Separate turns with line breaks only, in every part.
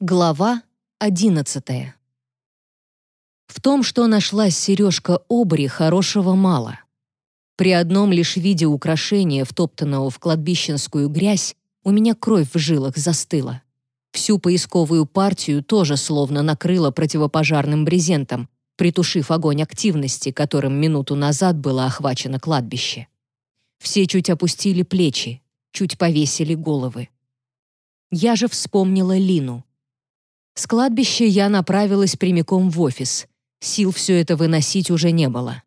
Глава одиннадцатая. В том, что нашлась сережка обри, хорошего мало. При одном лишь виде украшения, втоптанного в кладбищенскую грязь, у меня кровь в жилах застыла. Всю поисковую партию тоже словно накрыло противопожарным брезентом, притушив огонь активности, которым минуту назад было охвачено кладбище. Все чуть опустили плечи, чуть повесили головы. Я же вспомнила Лину. С кладбища я направилась прямиком в офис. Сил все это выносить уже не было.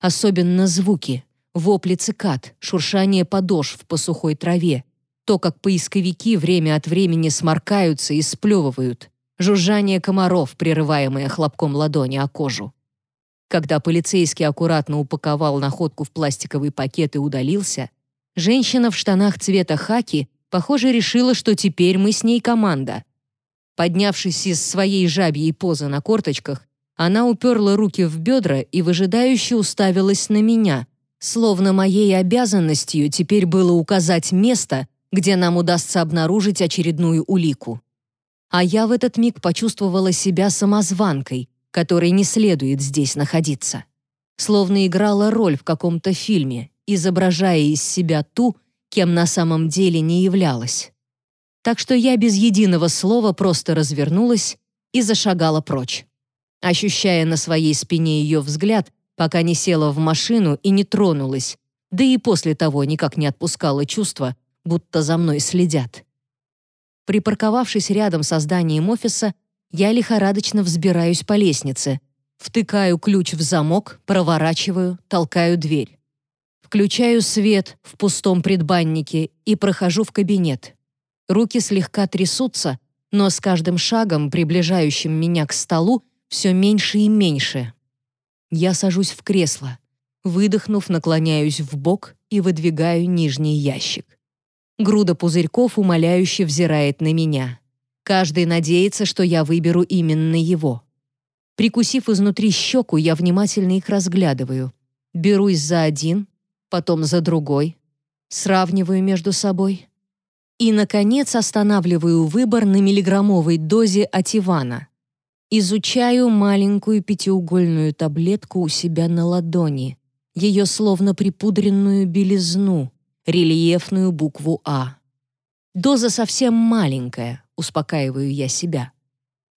Особенно звуки, вопли цикад, шуршание подошв по сухой траве, то, как поисковики время от времени сморкаются и сплевывают, жужжание комаров, прерываемое хлопком ладони о кожу. Когда полицейский аккуратно упаковал находку в пластиковый пакет и удалился, женщина в штанах цвета хаки, похоже, решила, что теперь мы с ней команда — Поднявшись из своей жабьей позы на корточках, она уперла руки в бедра и выжидающе уставилась на меня, словно моей обязанностью теперь было указать место, где нам удастся обнаружить очередную улику. А я в этот миг почувствовала себя самозванкой, которой не следует здесь находиться. Словно играла роль в каком-то фильме, изображая из себя ту, кем на самом деле не являлась так что я без единого слова просто развернулась и зашагала прочь, ощущая на своей спине ее взгляд, пока не села в машину и не тронулась, да и после того никак не отпускала чувство, будто за мной следят. Припарковавшись рядом со зданием офиса, я лихорадочно взбираюсь по лестнице, втыкаю ключ в замок, проворачиваю, толкаю дверь. Включаю свет в пустом предбаннике и прохожу в кабинет. Руки слегка трясутся, но с каждым шагом, приближающим меня к столу, все меньше и меньше. Я сажусь в кресло. Выдохнув, наклоняюсь в бок и выдвигаю нижний ящик. Груда пузырьков умоляюще взирает на меня. Каждый надеется, что я выберу именно его. Прикусив изнутри щеку, я внимательно их разглядываю. Берусь за один, потом за другой. Сравниваю между собой. И, наконец, останавливаю выбор на миллиграммовой дозе ативана. Изучаю маленькую пятиугольную таблетку у себя на ладони, ее словно припудренную белизну, рельефную букву «А». Доза совсем маленькая, успокаиваю я себя.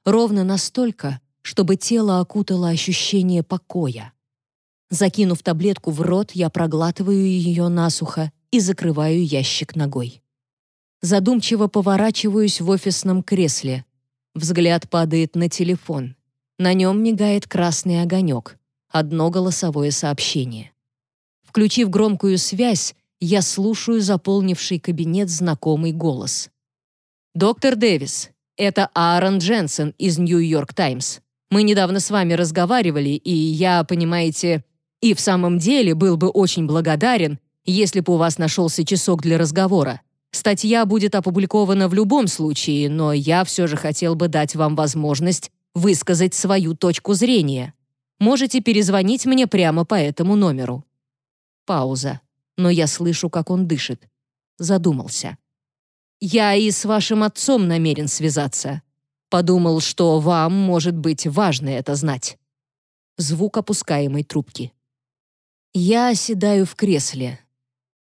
Ровно настолько, чтобы тело окутало ощущение покоя. Закинув таблетку в рот, я проглатываю ее насухо и закрываю ящик ногой. Задумчиво поворачиваюсь в офисном кресле. Взгляд падает на телефон. На нем мигает красный огонек. Одно голосовое сообщение. Включив громкую связь, я слушаю заполнивший кабинет знакомый голос. «Доктор Дэвис, это Аарон Дженсен из Нью-Йорк Таймс. Мы недавно с вами разговаривали, и я, понимаете, и в самом деле был бы очень благодарен, если бы у вас нашелся часок для разговора. Статья будет опубликована в любом случае, но я все же хотел бы дать вам возможность высказать свою точку зрения. Можете перезвонить мне прямо по этому номеру. Пауза. Но я слышу, как он дышит. Задумался. Я и с вашим отцом намерен связаться. Подумал, что вам, может быть, важно это знать. Звук опускаемой трубки. Я оседаю в кресле.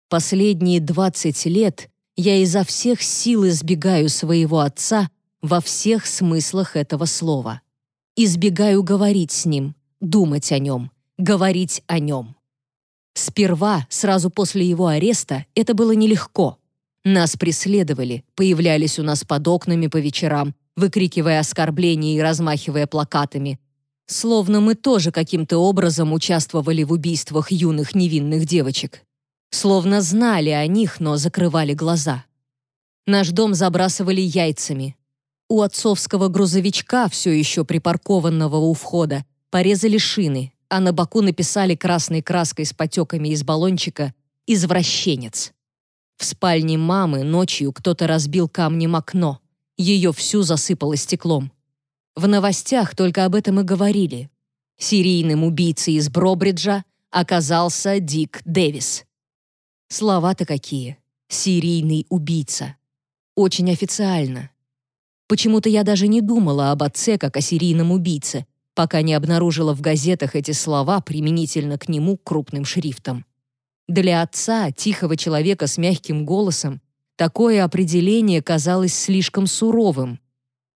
Последние 20 лет я изо всех сил избегаю своего отца во всех смыслах этого слова. Избегаю говорить с ним, думать о нем, говорить о нем. Сперва, сразу после его ареста, это было нелегко. Нас преследовали, появлялись у нас под окнами по вечерам, выкрикивая оскорбления и размахивая плакатами. Словно мы тоже каким-то образом участвовали в убийствах юных невинных девочек словно знали о них, но закрывали глаза. Наш дом забрасывали яйцами. У отцовского грузовичка, все еще припаркованного у входа, порезали шины, а на боку написали красной краской с потеками из баллончика «Извращенец». В спальне мамы ночью кто-то разбил камнем окно. Ее всю засыпало стеклом. В новостях только об этом и говорили. Серийным убийцей из Бробриджа оказался Дик Дэвис. Слова-то какие. Серийный убийца. Очень официально. Почему-то я даже не думала об отце как о серийном убийце, пока не обнаружила в газетах эти слова применительно к нему крупным шрифтом. Для отца, тихого человека с мягким голосом, такое определение казалось слишком суровым.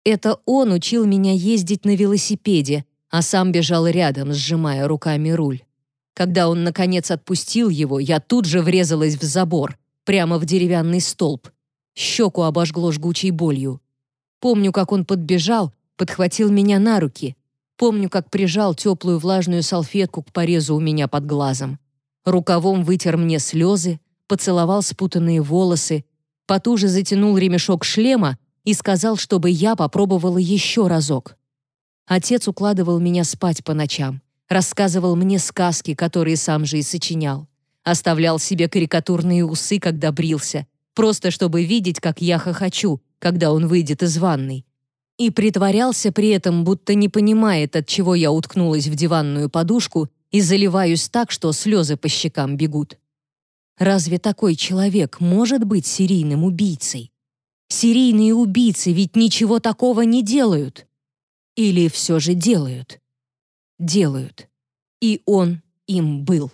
Это он учил меня ездить на велосипеде, а сам бежал рядом, сжимая руками руль. Когда он, наконец, отпустил его, я тут же врезалась в забор, прямо в деревянный столб. Щеку обожгло жгучей болью. Помню, как он подбежал, подхватил меня на руки. Помню, как прижал теплую влажную салфетку к порезу у меня под глазом. Рукавом вытер мне слезы, поцеловал спутанные волосы, потуже затянул ремешок шлема и сказал, чтобы я попробовала еще разок. Отец укладывал меня спать по ночам, рассказывал мне сказки, которые сам же и сочинял. Оставлял себе карикатурные усы, когда брился, просто чтобы видеть, как я хохочу, когда он выйдет из ванной. И притворялся при этом, будто не понимает, от чего я уткнулась в диванную подушку и заливаюсь так, что слезы по щекам бегут. Разве такой человек может быть серийным убийцей? Серийные убийцы ведь ничего такого не делают. Или все же делают? Делают. И он им был.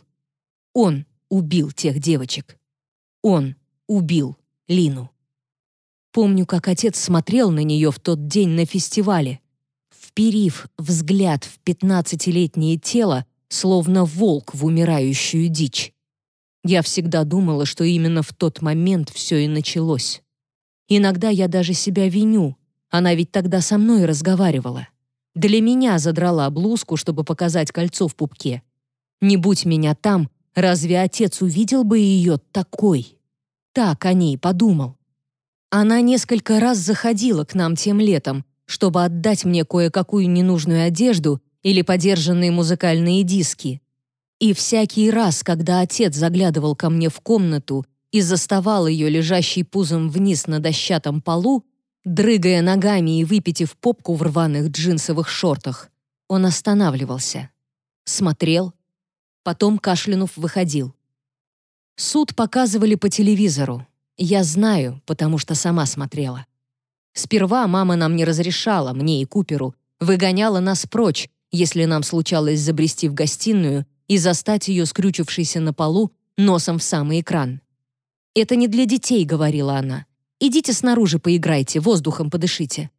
Он убил тех девочек. Он убил Лину. Помню, как отец смотрел на нее в тот день на фестивале, вперив взгляд в пятнадцатилетнее тело, словно волк в умирающую дичь. Я всегда думала, что именно в тот момент все и началось. Иногда я даже себя виню. Она ведь тогда со мной разговаривала. Для меня задрала блузку, чтобы показать кольцо в пупке. Не будь меня там, разве отец увидел бы ее такой? Так о ней подумал. Она несколько раз заходила к нам тем летом, чтобы отдать мне кое-какую ненужную одежду или подержанные музыкальные диски. И всякий раз, когда отец заглядывал ко мне в комнату и заставал ее лежащей пузом вниз на дощатом полу, дрыгая ногами и выпитив попку в рваных джинсовых шортах, он останавливался, смотрел, потом, кашлянув, выходил. Суд показывали по телевизору. Я знаю, потому что сама смотрела. Сперва мама нам не разрешала, мне и Куперу, выгоняла нас прочь, если нам случалось забрести в гостиную и застать ее скрючившейся на полу носом в самый экран. «Это не для детей», — говорила она. «Идите снаружи поиграйте, воздухом подышите».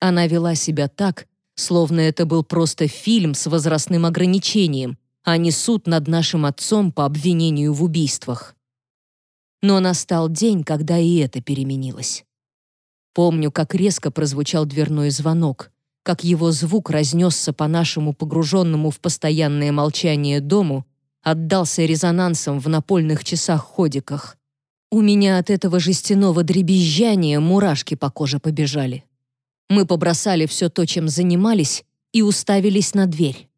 Она вела себя так, словно это был просто фильм с возрастным ограничением, а не суд над нашим отцом по обвинению в убийствах. Но настал день, когда и это переменилось. Помню, как резко прозвучал дверной звонок, как его звук разнесся по нашему погруженному в постоянное молчание дому, отдался резонансом в напольных часах-ходиках. У меня от этого жестяного дребезжания мурашки по коже побежали. Мы побросали все то, чем занимались, и уставились на дверь.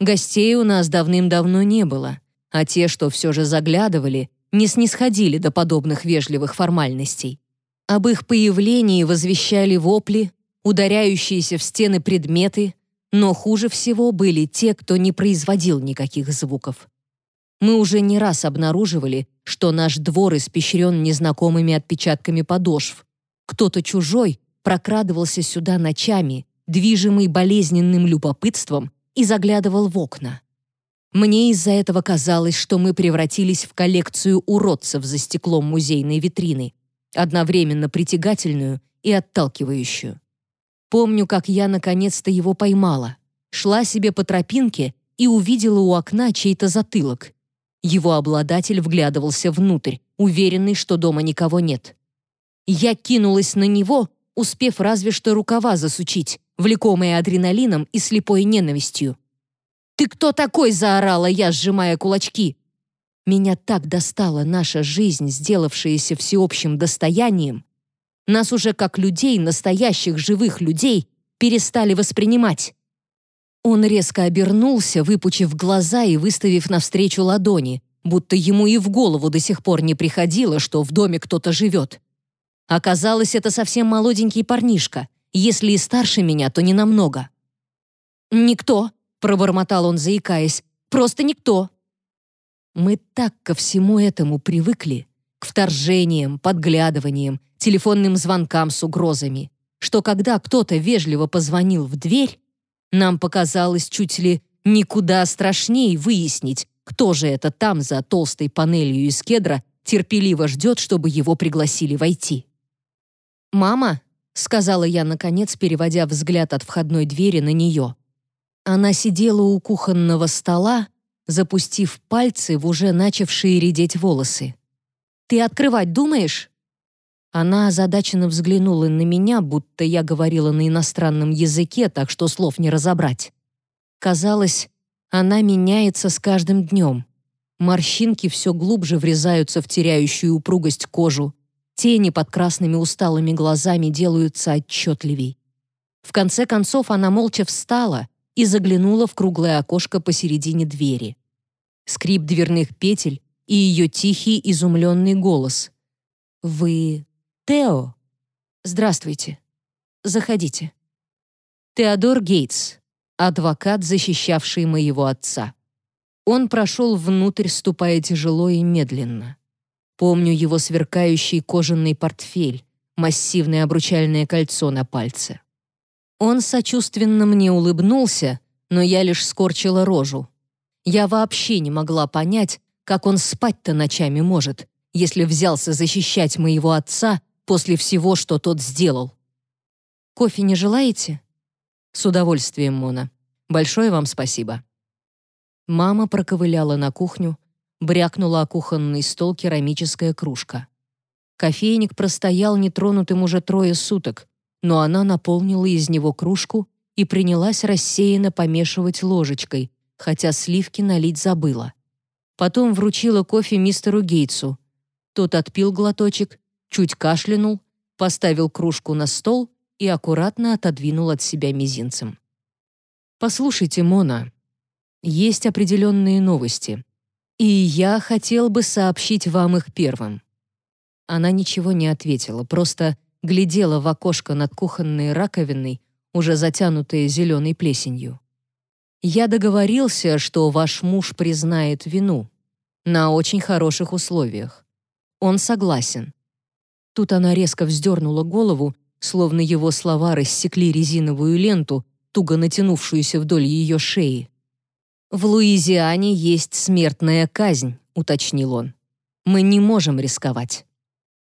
Гостей у нас давным-давно не было, а те, что все же заглядывали, не снисходили до подобных вежливых формальностей. Об их появлении возвещали вопли, ударяющиеся в стены предметы, но хуже всего были те, кто не производил никаких звуков. Мы уже не раз обнаруживали, что наш двор испещрен незнакомыми отпечатками подошв. Кто-то чужой прокрадывался сюда ночами, движимый болезненным любопытством, и заглядывал в окна. Мне из-за этого казалось, что мы превратились в коллекцию уродцев за стеклом музейной витрины, одновременно притягательную и отталкивающую. Помню, как я наконец-то его поймала. Шла себе по тропинке и увидела у окна чей-то затылок. Его обладатель вглядывался внутрь, уверенный, что дома никого нет. Я кинулась на него, успев разве что рукава засучить, влекомая адреналином и слепой ненавистью. «Ты кто такой?» — заорала я, сжимая кулачки. Меня так достала наша жизнь, сделавшаяся всеобщим достоянием. Нас уже как людей, настоящих живых людей, перестали воспринимать. Он резко обернулся, выпучив глаза и выставив навстречу ладони, будто ему и в голову до сих пор не приходило, что в доме кто-то живет. Оказалось, это совсем молоденький парнишка. Если и старше меня, то не намного. «Никто», пробормотал он, заикаясь. «Просто никто». Мы так ко всему этому привыкли, к вторжениям, подглядываниям, телефонным звонкам с угрозами. что когда кто-то вежливо позвонил в дверь, нам показалось чуть ли никуда страшнее выяснить, кто же это там за толстой панелью из кедра терпеливо ждет, чтобы его пригласили войти. «Мама», — сказала я, наконец, переводя взгляд от входной двери на нее. Она сидела у кухонного стола, запустив пальцы в уже начавшие редеть волосы. «Ты открывать думаешь?» Она озадаченно взглянула на меня, будто я говорила на иностранном языке, так что слов не разобрать. Казалось, она меняется с каждым днем. Морщинки все глубже врезаются в теряющую упругость кожу. Тени под красными усталыми глазами делаются отчетливей. В конце концов она молча встала и заглянула в круглое окошко посередине двери. Скрип дверных петель и ее тихий изумленный голос. «Вы Тео? Здравствуйте. Заходите». Теодор Гейтс, адвокат, защищавший моего отца. Он прошел внутрь, ступая тяжело и медленно. Помню его сверкающий кожаный портфель, массивное обручальное кольцо на пальце. Он сочувственно мне улыбнулся, но я лишь скорчила рожу. Я вообще не могла понять, как он спать-то ночами может, если взялся защищать моего отца после всего, что тот сделал. «Кофе не желаете?» «С удовольствием, Мона. Большое вам спасибо». Мама проковыляла на кухню, брякнула о кухонный стол керамическая кружка. Кофейник простоял нетронутым уже трое суток, но она наполнила из него кружку и принялась рассеянно помешивать ложечкой, хотя сливки налить забыла. Потом вручила кофе мистеру Гейтсу. Тот отпил глоточек, чуть кашлянул, поставил кружку на стол и аккуратно отодвинул от себя мизинцем. «Послушайте, Мона, есть определенные новости, и я хотел бы сообщить вам их первым». Она ничего не ответила, просто глядела в окошко над кухонной раковиной, уже затянутой зеленой плесенью. «Я договорился, что ваш муж признает вину на очень хороших условиях. Он согласен». Тут она резко вздернула голову, словно его слова рассекли резиновую ленту, туго натянувшуюся вдоль ее шеи. «В Луизиане есть смертная казнь», — уточнил он. «Мы не можем рисковать».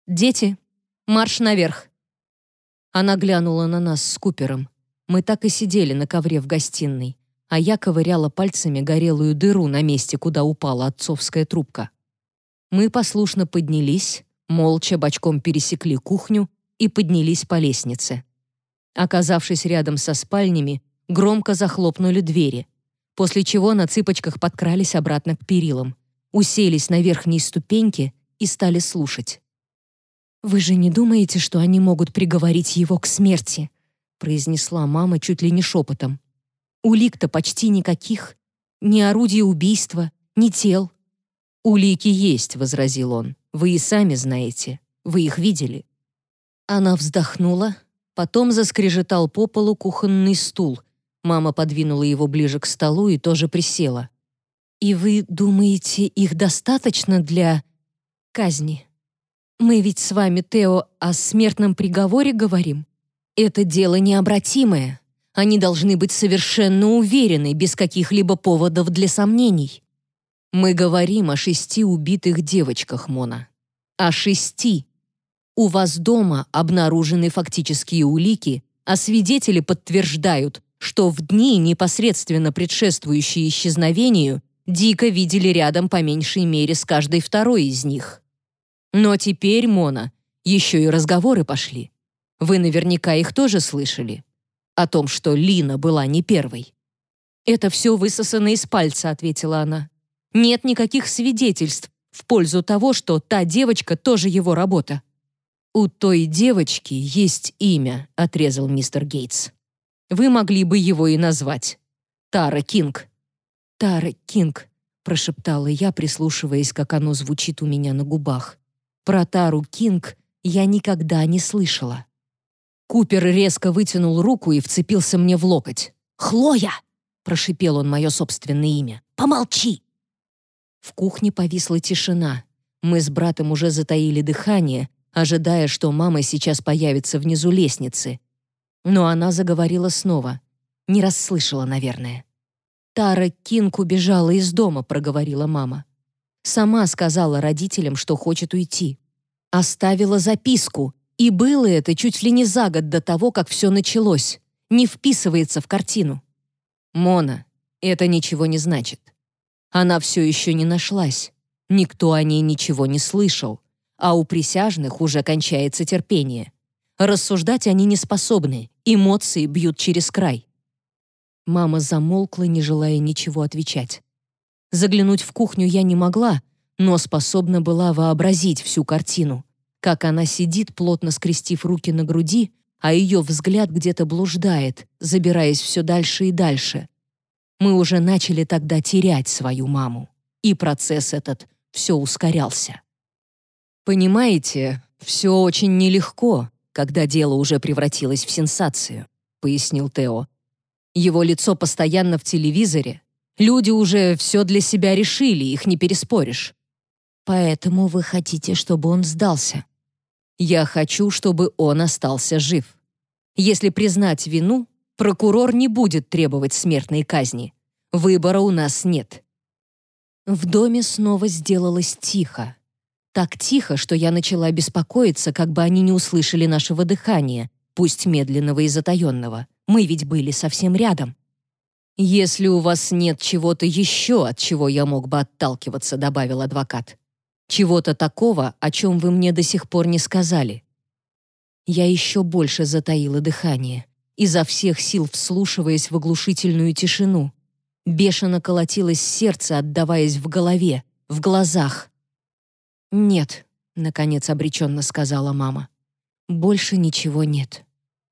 «Дети, марш наверх!» Она глянула на нас с Купером. Мы так и сидели на ковре в гостиной, а я ковыряла пальцами горелую дыру на месте, куда упала отцовская трубка. Мы послушно поднялись, молча бочком пересекли кухню и поднялись по лестнице. Оказавшись рядом со спальнями, громко захлопнули двери — после чего на цыпочках подкрались обратно к перилам, уселись на верхней ступеньке и стали слушать. «Вы же не думаете, что они могут приговорить его к смерти?» произнесла мама чуть ли не шепотом. «Улик-то почти никаких. Ни орудия убийства, ни тел». «Улики есть», — возразил он. «Вы и сами знаете. Вы их видели». Она вздохнула, потом заскрежетал по полу кухонный стул, Мама подвинула его ближе к столу и тоже присела. «И вы думаете, их достаточно для казни? Мы ведь с вами, Тео, о смертном приговоре говорим. Это дело необратимое. Они должны быть совершенно уверены, без каких-либо поводов для сомнений. Мы говорим о шести убитых девочках, Мона. О шести. У вас дома обнаружены фактические улики, а свидетели подтверждают, что в дни, непосредственно предшествующие исчезновению, Дика видели рядом по меньшей мере с каждой второй из них. Но теперь, Мона, еще и разговоры пошли. Вы наверняка их тоже слышали. О том, что Лина была не первой. «Это все высосано из пальца», — ответила она. «Нет никаких свидетельств в пользу того, что та девочка тоже его работа». «У той девочки есть имя», — отрезал мистер Гейтс. Вы могли бы его и назвать. Тара Кинг». «Тара Кинг», — прошептала я, прислушиваясь, как оно звучит у меня на губах. Про Тару Кинг я никогда не слышала. Купер резко вытянул руку и вцепился мне в локоть. «Хлоя!» — прошипел он мое собственное имя. «Помолчи!» В кухне повисла тишина. Мы с братом уже затаили дыхание, ожидая, что мама сейчас появится внизу лестницы, Но она заговорила снова. Не расслышала, наверное. «Тара Кинг убежала из дома», — проговорила мама. Сама сказала родителям, что хочет уйти. Оставила записку, и было это чуть ли не за год до того, как все началось. Не вписывается в картину. Мона, это ничего не значит. Она все еще не нашлась. Никто о ней ничего не слышал, а у присяжных уже кончается терпение. Рассуждать они не способны, эмоции бьют через край. Мама замолкла, не желая ничего отвечать. Заглянуть в кухню я не могла, но способна была вообразить всю картину. Как она сидит, плотно скрестив руки на груди, а ее взгляд где-то блуждает, забираясь все дальше и дальше. Мы уже начали тогда терять свою маму, и процесс этот все ускорялся. «Понимаете, все очень нелегко, когда дело уже превратилось в сенсацию», пояснил Тео. «Его лицо постоянно в телевизоре. Люди уже все для себя решили, их не переспоришь. Поэтому вы хотите, чтобы он сдался?» «Я хочу, чтобы он остался жив. Если признать вину, прокурор не будет требовать смертной казни. Выбора у нас нет. В доме снова сделалось тихо. Так тихо, что я начала беспокоиться, как бы они не услышали нашего дыхания, пусть медленного и затаенного. Мы ведь были совсем рядом. «Если у вас нет чего-то еще, от чего я мог бы отталкиваться», добавил адвокат. «Чего-то такого, о чем вы мне до сих пор не сказали». Я еще больше затаила дыхание, изо всех сил вслушиваясь в оглушительную тишину. Бешено колотилось сердце, отдаваясь в голове, в глазах. «Нет», — наконец обреченно сказала мама. «Больше ничего нет.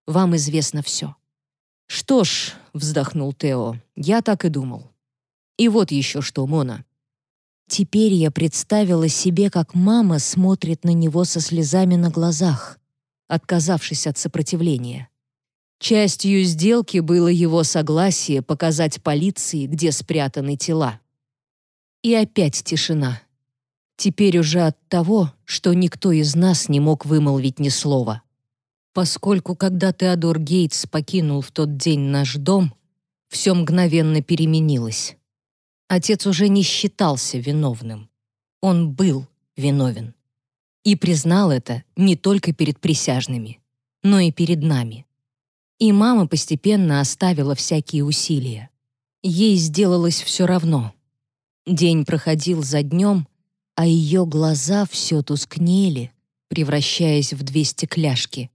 Вам известно все». «Что ж», — вздохнул Тео, — «я так и думал». «И вот еще что, Мона». Теперь я представила себе, как мама смотрит на него со слезами на глазах, отказавшись от сопротивления. Частью сделки было его согласие показать полиции, где спрятаны тела. И опять тишина. Теперь уже от того, что никто из нас не мог вымолвить ни слова. Поскольку когда Теодор Гейтс покинул в тот день наш дом, все мгновенно переменилось. Отец уже не считался виновным. Он был виновен. И признал это не только перед присяжными, но и перед нами. И мама постепенно оставила всякие усилия. Ей сделалось все равно. День проходил за днем, а ее глаза все тускнели, превращаясь в две стекляшки.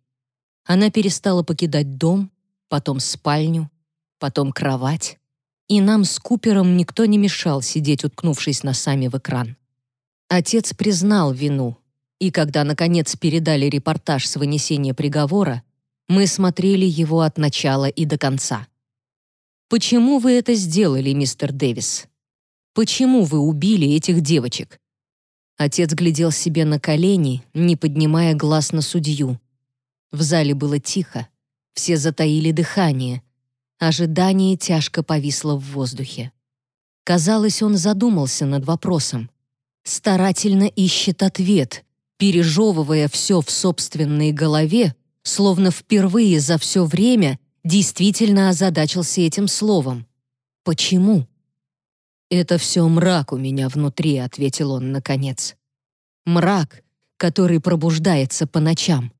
Она перестала покидать дом, потом спальню, потом кровать. И нам с Купером никто не мешал сидеть, уткнувшись носами в экран. Отец признал вину, и когда, наконец, передали репортаж с вынесения приговора, мы смотрели его от начала и до конца. «Почему вы это сделали, мистер Дэвис? Почему вы убили этих девочек?» Отец глядел себе на колени, не поднимая глаз на судью. В зале было тихо, все затаили дыхание. Ожидание тяжко повисло в воздухе. Казалось, он задумался над вопросом. Старательно ищет ответ, пережевывая все в собственной голове, словно впервые за все время действительно озадачился этим словом. Почему? «Это все мрак у меня внутри», — ответил он наконец. «Мрак, который пробуждается по ночам».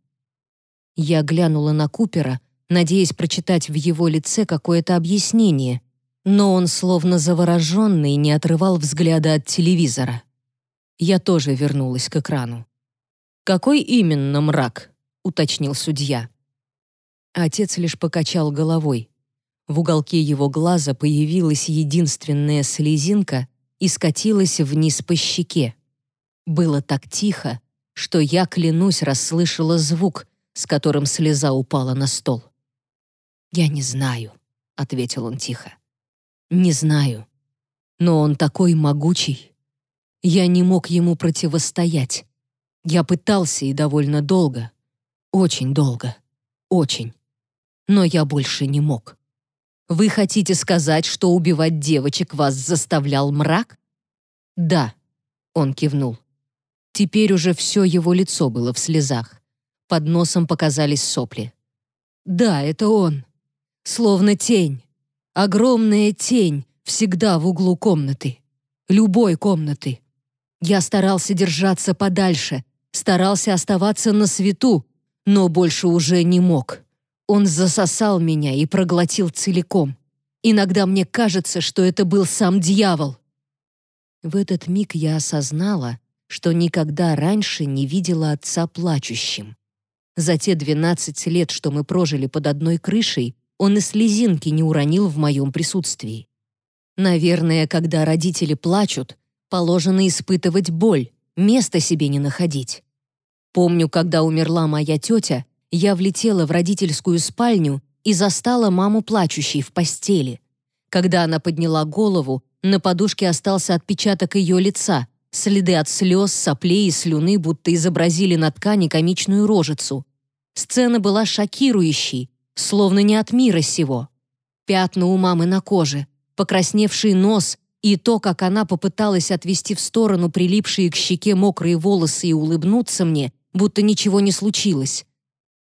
Я глянула на Купера, надеясь прочитать в его лице какое-то объяснение, но он, словно завороженный, не отрывал взгляда от телевизора. Я тоже вернулась к экрану. «Какой именно мрак?» — уточнил судья. Отец лишь покачал головой. В уголке его глаза появилась единственная слезинка и скатилась вниз по щеке. Было так тихо, что я, клянусь, расслышала звук, с которым слеза упала на стол. «Я не знаю», — ответил он тихо. «Не знаю. Но он такой могучий. Я не мог ему противостоять. Я пытался и довольно долго, очень долго. Очень. Но я больше не мог. Вы хотите сказать, что убивать девочек вас заставлял мрак? Да, он кивнул. Теперь уже все его лицо было в слезах. Под носом показались сопли. Да, это он. Словно тень. Огромная тень всегда в углу комнаты. Любой комнаты. Я старался держаться подальше, старался оставаться на свету, но больше уже не мог. Он засосал меня и проглотил целиком. Иногда мне кажется, что это был сам дьявол. В этот миг я осознала, что никогда раньше не видела отца плачущим. За те 12 лет, что мы прожили под одной крышей, он и слезинки не уронил в моем присутствии. Наверное, когда родители плачут, положено испытывать боль, места себе не находить. Помню, когда умерла моя тетя, я влетела в родительскую спальню и застала маму плачущей в постели. Когда она подняла голову, на подушке остался отпечаток ее лица, следы от слез, соплей и слюны будто изобразили на ткани комичную рожицу. Сцена была шокирующей, словно не от мира сего. Пятна у мамы на коже, покрасневший нос и то, как она попыталась отвести в сторону прилипшие к щеке мокрые волосы и улыбнуться мне, будто ничего не случилось.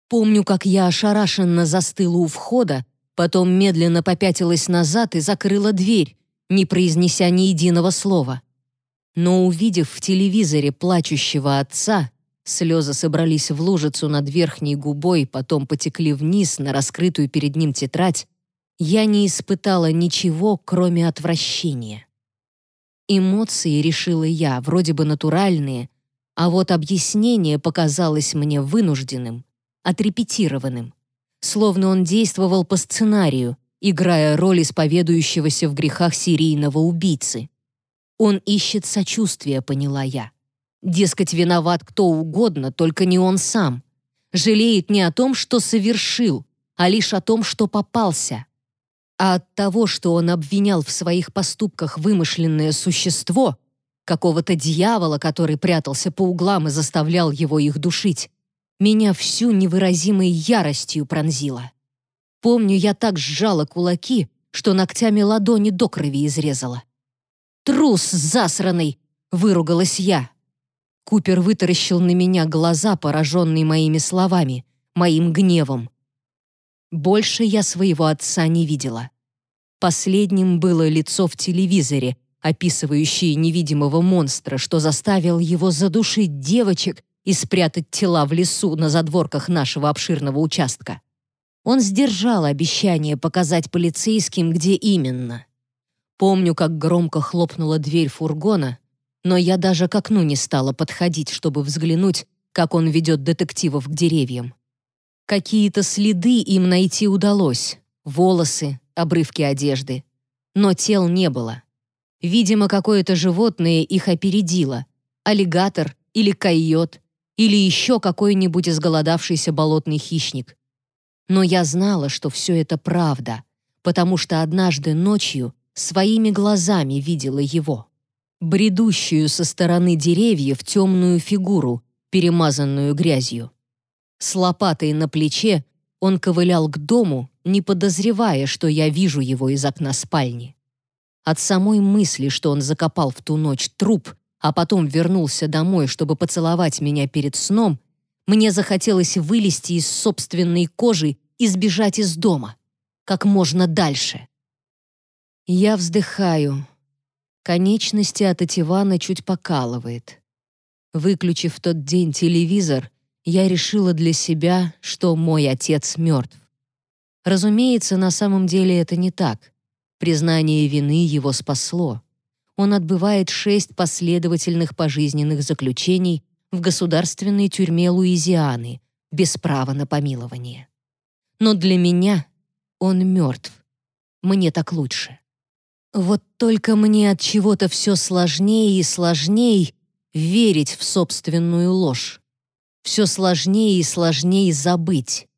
Помню, как я ошарашенно застыла у входа, потом медленно попятилась назад и закрыла дверь, не произнеся ни единого слова. Но увидев в телевизоре плачущего отца, слезы собрались в лужицу над верхней губой, потом потекли вниз на раскрытую перед ним тетрадь, я не испытала ничего, кроме отвращения. Эмоции, решила я, вроде бы натуральные, а вот объяснение показалось мне вынужденным, отрепетированным, словно он действовал по сценарию, играя роль исповедующегося в грехах серийного убийцы. Он ищет сочувствия, поняла я. Дескать, виноват кто угодно, только не он сам. Жалеет не о том, что совершил, а лишь о том, что попался. А от того, что он обвинял в своих поступках вымышленное существо, какого-то дьявола, который прятался по углам и заставлял его их душить, меня всю невыразимой яростью пронзило. Помню, я так сжала кулаки, что ногтями ладони до крови изрезала. «Трус засраный!» — выругалась я. Купер вытаращил на меня глаза, пораженные моими словами, моим гневом. Больше я своего отца не видела. Последним было лицо в телевизоре, описывающее невидимого монстра, что заставил его задушить девочек и спрятать тела в лесу на задворках нашего обширного участка. Он сдержал обещание показать полицейским, где именно. Помню, как громко хлопнула дверь фургона, но я даже к окну не стала подходить, чтобы взглянуть, как он ведет детективов к деревьям. Какие-то следы им найти удалось. Волосы, обрывки одежды. Но тел не было. Видимо, какое-то животное их опередило. Аллигатор или койот, или еще какой-нибудь изголодавшийся болотный хищник. Но я знала, что все это правда, потому что однажды ночью своими глазами видела его. Бредущую со стороны деревьев темную фигуру, перемазанную грязью. С лопатой на плече он ковылял к дому, не подозревая, что я вижу его из окна спальни. От самой мысли, что он закопал в ту ночь труп, а потом вернулся домой, чтобы поцеловать меня перед сном, мне захотелось вылезти из собственной кожи и сбежать из дома. Как можно дальше. Я вздыхаю. Конечности от Ивана чуть покалывает. Выключив тот день телевизор, я решила для себя, что мой отец мертв. Разумеется, на самом деле это не так. Признание вины его спасло. Он отбывает шесть последовательных пожизненных заключений в государственной тюрьме Луизианы без права на помилование. Но для меня он мертв. Мне так лучше. Вот только мне от чего-то все сложнее и сложнее верить в собственную ложь. Все сложнее и сложнее забыть.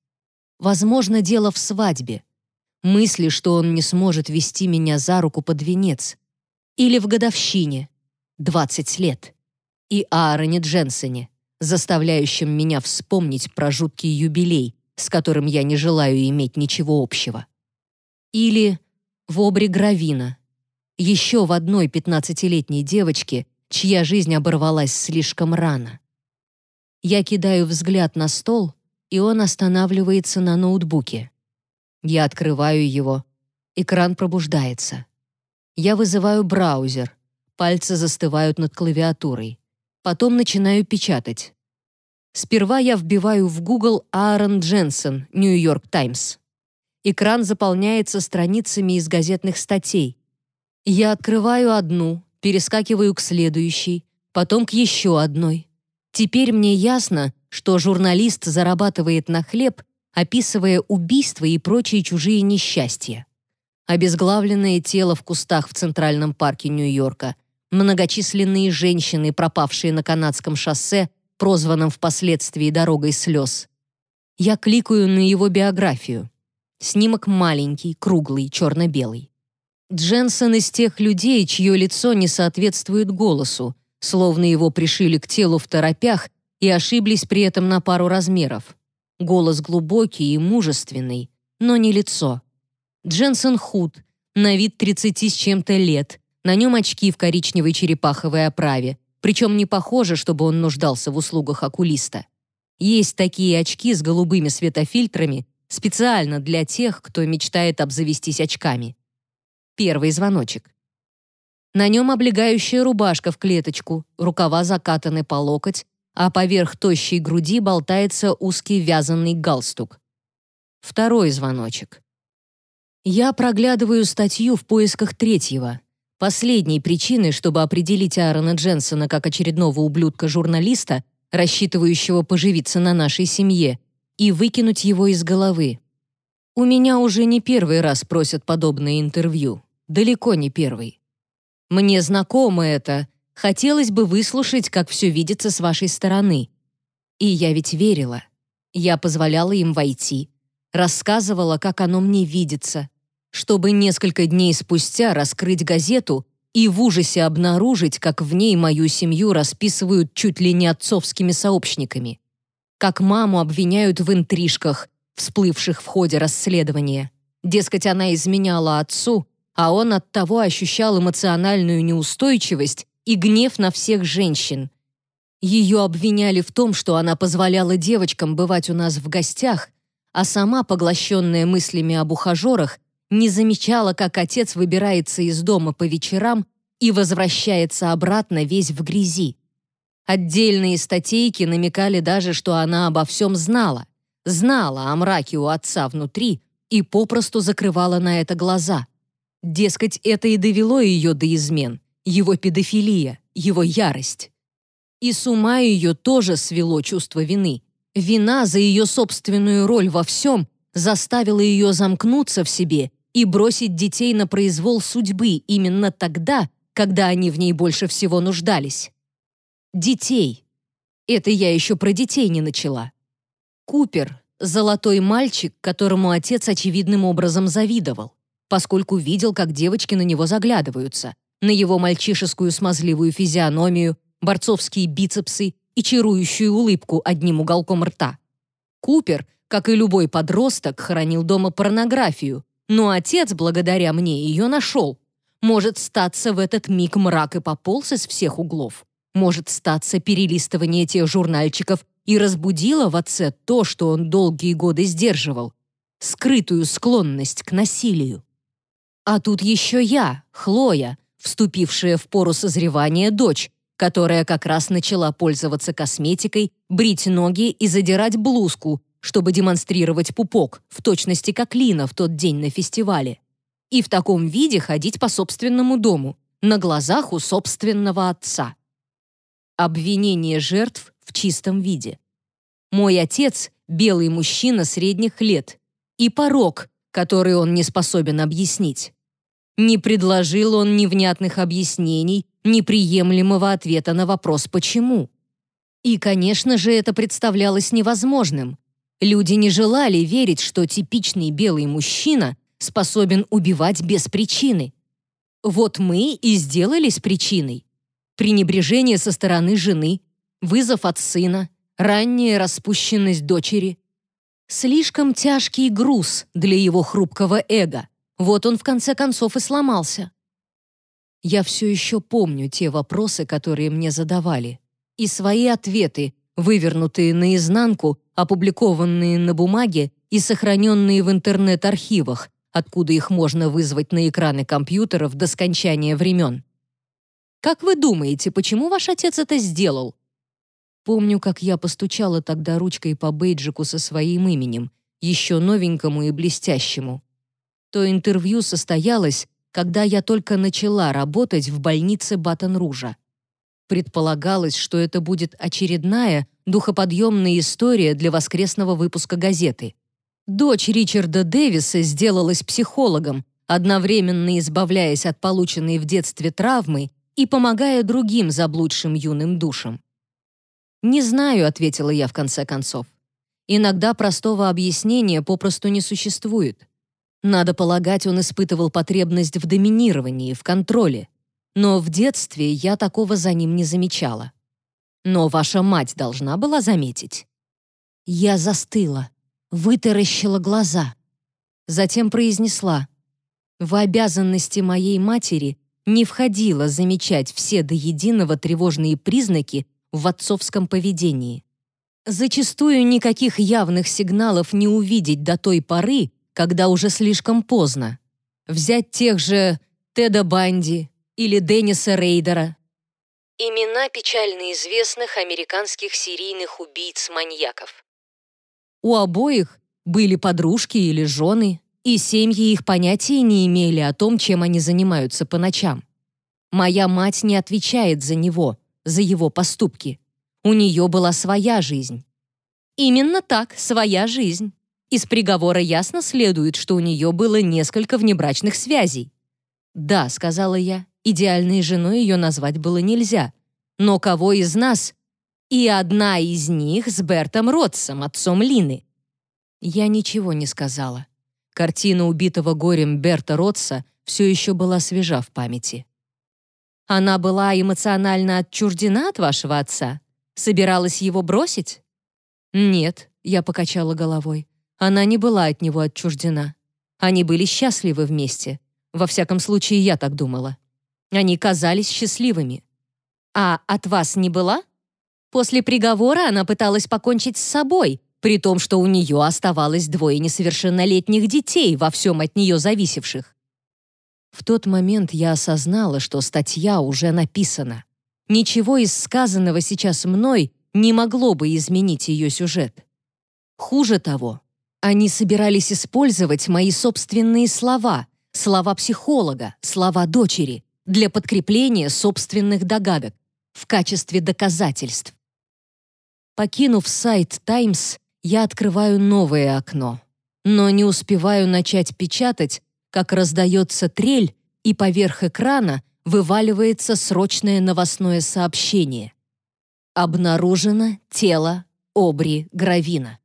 Возможно, дело в свадьбе. Мысли, что он не сможет вести меня за руку под венец. Или в годовщине. 20 лет и Аароне Дженсене, заставляющем меня вспомнить про жуткий юбилей, с которым я не желаю иметь ничего общего. Или в обре Гравина, еще в одной пятнадцатилетней девочке, чья жизнь оборвалась слишком рано. Я кидаю взгляд на стол, и он останавливается на ноутбуке. Я открываю его. Экран пробуждается. Я вызываю браузер. Пальцы застывают над клавиатурой. Потом начинаю печатать. Сперва я вбиваю в Google Аарон Дженсен, Нью-Йорк Таймс. Экран заполняется страницами из газетных статей. Я открываю одну, перескакиваю к следующей, потом к еще одной. Теперь мне ясно, что журналист зарабатывает на хлеб, описывая убийства и прочие чужие несчастья обезглавленное тело в кустах в Центральном парке Нью-Йорка, многочисленные женщины, пропавшие на канадском шоссе, прозванном впоследствии «дорогой слез». Я кликаю на его биографию. Снимок маленький, круглый, черно-белый. Дженсен из тех людей, чье лицо не соответствует голосу, словно его пришили к телу в торопях и ошиблись при этом на пару размеров. Голос глубокий и мужественный, но не лицо. Дженсен худ, на вид 30 с чем-то лет, на нем очки в коричневой черепаховой оправе, причем не похоже, чтобы он нуждался в услугах окулиста. Есть такие очки с голубыми светофильтрами специально для тех, кто мечтает обзавестись очками. Первый звоночек. На нем облегающая рубашка в клеточку, рукава закатаны по локоть, а поверх тощей груди болтается узкий вязаный галстук. Второй звоночек. Я проглядываю статью в поисках третьего, последней причины, чтобы определить Аарона Дженсона как очередного ублюдка-журналиста, рассчитывающего поживиться на нашей семье, и выкинуть его из головы. У меня уже не первый раз просят подобное интервью. Далеко не первый. Мне знакомо это. Хотелось бы выслушать, как все видится с вашей стороны. И я ведь верила. Я позволяла им войти. Рассказывала, как оно мне видится чтобы несколько дней спустя раскрыть газету и в ужасе обнаружить, как в ней мою семью расписывают чуть ли не отцовскими сообщниками. Как маму обвиняют в интрижках, всплывших в ходе расследования. Дескать, она изменяла отцу, а он от того ощущал эмоциональную неустойчивость и гнев на всех женщин. Ее обвиняли в том, что она позволяла девочкам бывать у нас в гостях, а сама, поглощенная мыслями об ухажерах, не замечала, как отец выбирается из дома по вечерам и возвращается обратно весь в грязи. Отдельные статейки намекали даже, что она обо всем знала, знала о мраке у отца внутри и попросту закрывала на это глаза. Дескать, это и довело ее до измен, его педофилия, его ярость. И с ума ее тоже свело чувство вины. Вина за ее собственную роль во всем заставила ее замкнуться в себе и бросить детей на произвол судьбы именно тогда, когда они в ней больше всего нуждались. Детей. Это я еще про детей не начала. Купер — золотой мальчик, которому отец очевидным образом завидовал, поскольку видел, как девочки на него заглядываются, на его мальчишескую смазливую физиономию, борцовские бицепсы и чарующую улыбку одним уголком рта. Купер, как и любой подросток, хранил дома порнографию, но отец, благодаря мне, ее нашел. Может статься в этот миг мрак и пополз из всех углов. Может статься перелистывание тех журнальчиков и разбудило в отце то, что он долгие годы сдерживал. Скрытую склонность к насилию. А тут еще я, Хлоя, вступившая в пору созревания дочь, которая как раз начала пользоваться косметикой, брить ноги и задирать блузку, чтобы демонстрировать пупок, в точности как Лина в тот день на фестивале. И в таком виде ходить по собственному дому, на глазах у собственного отца. Обвинение жертв в чистом виде. Мой отец — белый мужчина средних лет. И порог, который он не способен объяснить. Не предложил он ни внятных объяснений, ни приемлемого ответа на вопрос «почему?». И, конечно же, это представлялось невозможным. Люди не желали верить, что типичный белый мужчина способен убивать без причины. Вот мы и сделались причиной. Пренебрежение со стороны жены, вызов от сына, ранняя распущенность дочери. Слишком тяжкий груз для его хрупкого эго. Вот он в конце концов и сломался. Я все еще помню те вопросы, которые мне задавали, и свои ответы, вывернутые наизнанку, опубликованные на бумаге и сохраненные в интернет-архивах, откуда их можно вызвать на экраны компьютеров до скончания времен. Как вы думаете, почему ваш отец это сделал? Помню, как я постучала тогда ручкой по бейджику со своим именем, еще новенькому и блестящему. То интервью состоялось, когда я только начала работать в больнице Батон-Ружа. Предполагалось, что это будет очередная духоподъемная история для воскресного выпуска газеты. Дочь Ричарда Дэвиса сделалась психологом, одновременно избавляясь от полученной в детстве травмы и помогая другим заблудшим юным душам. «Не знаю», — ответила я в конце концов. «Иногда простого объяснения попросту не существует. Надо полагать, он испытывал потребность в доминировании, в контроле. Но в детстве я такого за ним не замечала. Но ваша мать должна была заметить». Я застыла, вытаращила глаза. Затем произнесла, «В обязанности моей матери не входило замечать все до единого тревожные признаки в отцовском поведении. Зачастую никаких явных сигналов не увидеть до той поры, когда уже слишком поздно. Взять тех же Теда Банди или Денниса Рейдера. Имена печально известных американских серийных убийц-маньяков. У обоих были подружки или жены, и семьи их понятия не имели о том, чем они занимаются по ночам. Моя мать не отвечает за него, за его поступки. У нее была своя жизнь. Именно так, своя жизнь. Из приговора ясно следует, что у нее было несколько внебрачных связей. «Да», — сказала я, — идеальной женой ее назвать было нельзя. Но кого из нас? И одна из них с Бертом Ротсом, отцом Лины. Я ничего не сказала. Картина убитого горем Берта Ротса все еще была свежа в памяти. Она была эмоционально отчуждена от вашего отца? Собиралась его бросить? Нет, я покачала головой. Она не была от него отчуждена. Они были счастливы вместе. Во всяком случае, я так думала. Они казались счастливыми. А от вас не была? После приговора она пыталась покончить с собой, при том, что у нее оставалось двое несовершеннолетних детей, во всем от нее зависевших. В тот момент я осознала, что статья уже написана. Ничего из сказанного сейчас мной не могло бы изменить ее сюжет. Хуже того, они собирались использовать мои собственные слова, слова психолога, слова дочери, для подкрепления собственных догадок, в качестве доказательств. Покинув сайт «Таймс», я открываю новое окно, но не успеваю начать печатать, как раздается трель, и поверх экрана вываливается срочное новостное сообщение. Обнаружено тело Обри Гравина.